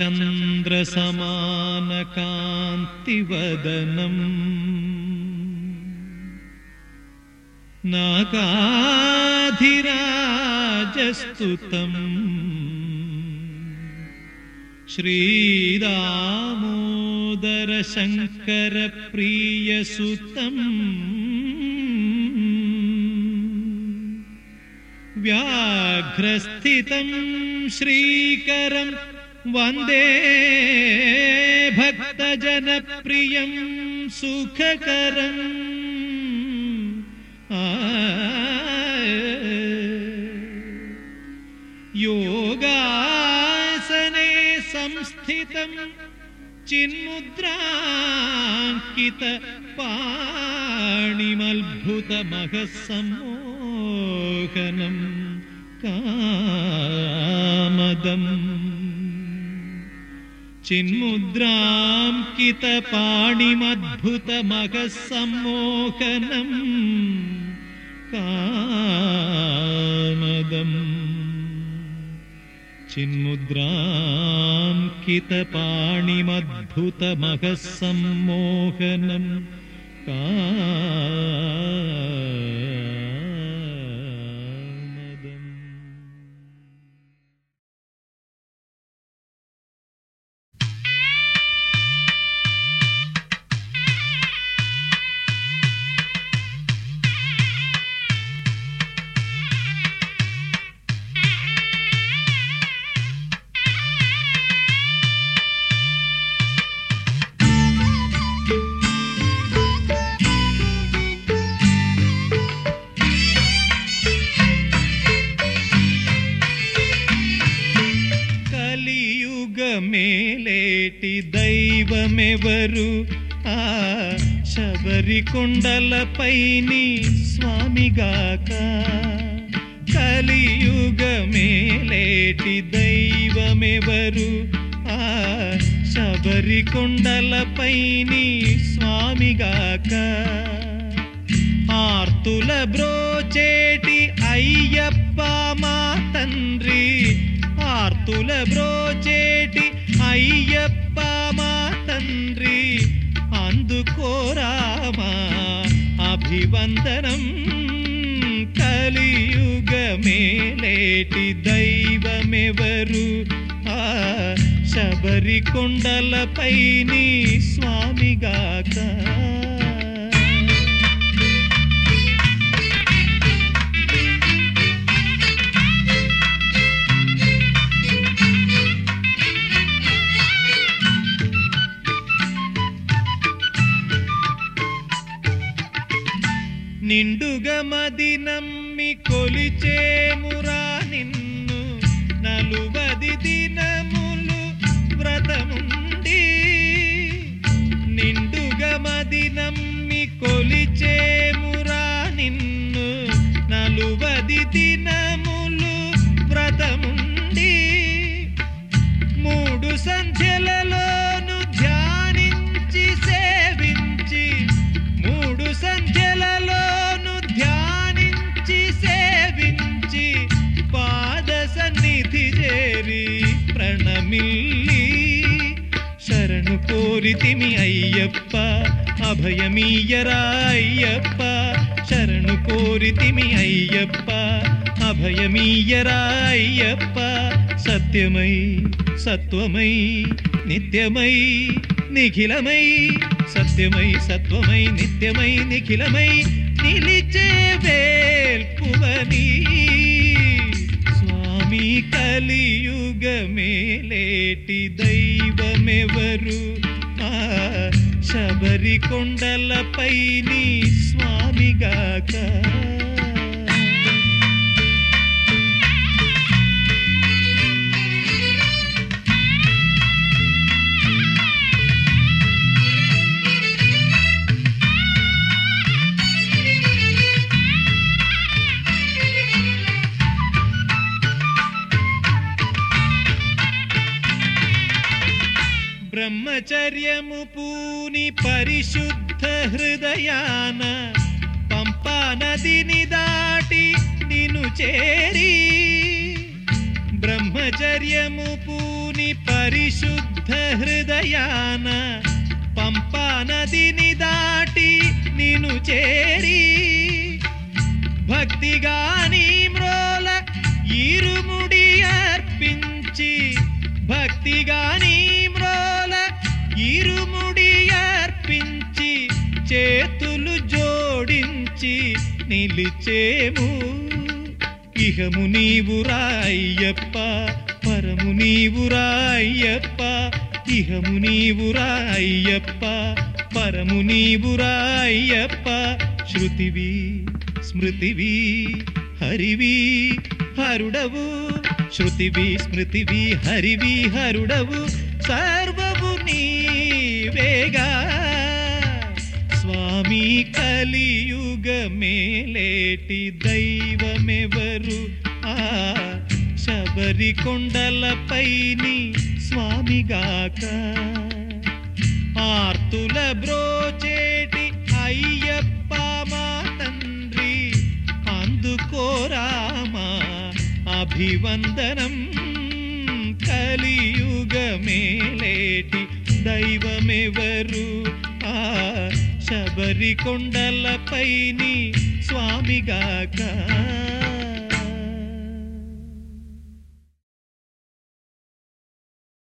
चन्द्रसमानकान्तिवदनम् नागाधिराजस्तुतम्। नकाधिराजस्तुतम् व्याघ्रस्थितं श्रीकरम् वन्दे भक्तजनप्रियं सुखकरम् आ योगासने संस्थितम् चिन्मुद्राङ्कितपाणिमद्भुतमहस्सम्मोहनं कामदम्। चिन्मुद्रां सम्मोहनम् कामदम्। चिन्मुद्रां सम्मोहनम् का కలియుగమేలేటి దైవమెవరు? ఆ శబరి కొండలపైని స్వామిగాక. కలియుగమేలేటి దైవమెవరు? ఆ శబరి కొండలపైని స్వామిగాక. ఆర్తుల బ్రోచేటి అయ్యప్ప మా తండ్రి. ఆర్తుల బ్రో అభివందనం కలియుగమేలేటి దైవమెవరు? ఆ శబరి కొండలపైని స్వామిగాక నిండుగా మది నమ్మి కొలిచేమురా నిన్ను. నలువది దినములు వ్రతముండి నిండుగా మది నమ్మి కోరితిమి అయ్యప్ప అభయమీయరా అయ్యప్ప శరణు కోరితిమి అయ్యప్ప అభయమీయరా అయ్యప్ప సత్యమై సత్వమై నిత్యమై నిఖిలమై సత్యమై సత్వమై నిత్యమై నిఖిలమై నిలిచే వేల్పువని. స్వామి కలియుగమేలేటి దైవమెవరు? శబరి కొండలపై నీ స్వామిగాక. బ్రహ్మచర్యము పూని పరిశుద్ధ హృదయాన పంపా నదిని దాటి నిను చేరి. బ్రహ్మచర్యము పూని పరిశుద్ధ హృదయాన పంపా నదిని దాటి నిను చేరి. భక్తిగాని మ్రోల ఇరుముడి అర్పించి భక్తిగాని నిలిచేము ఇహము నీవు రాయ్యప్ప పరము నీవు రాయ్యప్ప ఇహము నీవు రాయ్యప్ప పరము నీవు రాయ్యప్ప. శృతివి స్మృతివి హరివి హరుడవు. శృతివి స్మృతివి హరివి హరుడవు. సర్వము నీవేగా. స్వామి కలియుగ యుగమేలేటి దైవమెవరు? ఆ శబరి కొండలపైని స్వామిగాక. ఆర్తుల బ్రోచేటి అయ్యప్ప మా తండ్రి అందుకోరామా అభివందనం కలియుగమేలేటి దైవమెవరు? ఆ శబరి కొండలపైని స్వామిగాక.